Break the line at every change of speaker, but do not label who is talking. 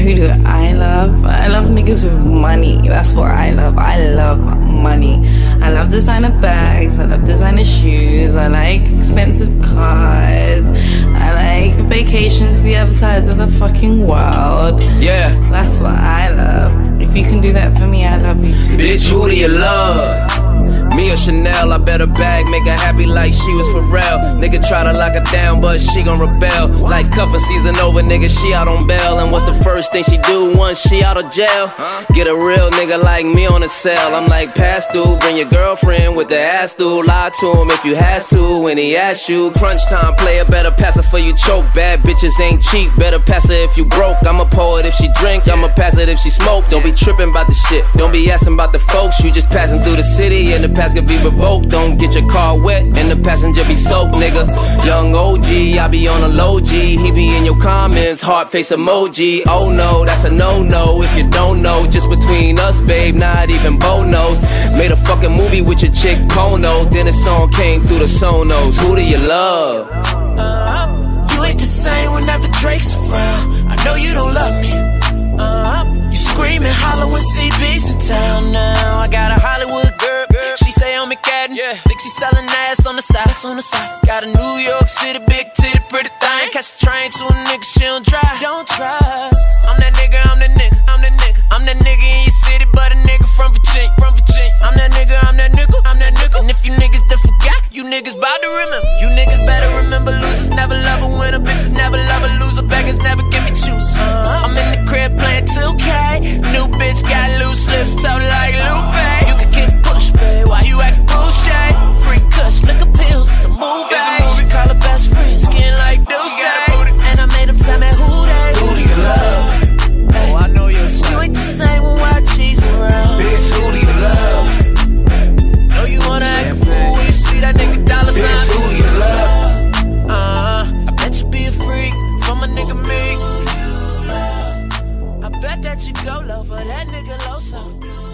who do I love? I love niggas with money. That's what I love. I love money. I love designer bags. I love designer shoes. I like expensive cars. I like vacations to the other side of the fucking world.
Yeah.
That's what I love. If you can do that for me, I love you too.
Bitch, who do you love? Me or Chanel, I bet her bag make her happy like she was for real. Nigga try to lock her down, but she gon' rebel. Like cuffin' season over, nigga, she out on bail. And what's the first thing she do once she out of jail? Get a real nigga like me on the cell. I'm like, pass through, bring your girlfriend with the ass through. Lie to him if you has to when he asks you. Crunch time, player, better pass her for you choke. Bad bitches ain't cheap, better pass her if you broke. I'm a poet if she drink, a if she smoke. Don't be trippin' about the shit, don't be asking about the folks. You just passing through the city and the pass can be revoked. Don't get your car wet and the passenger be soaked, nigga. Young OG, I be on a low G. He be in your comments, heart face emoji. Oh no, that's a no no. If you don't know, just between us, babe, not even Bo knows. Made a fucking movie with your chick Pono. Then a song came through the Sonos. Who do you love?
Uh, you ain't the same CB's in town now. I got a Hollywood girl, she stay on McCadden. Yeah. Think she selling ass on the side, on the side. Got a New York City big titty, pretty thing. Catch a train to a nigga, she don't drive. Don't try. I'm that nigga you go low for that nigga low so.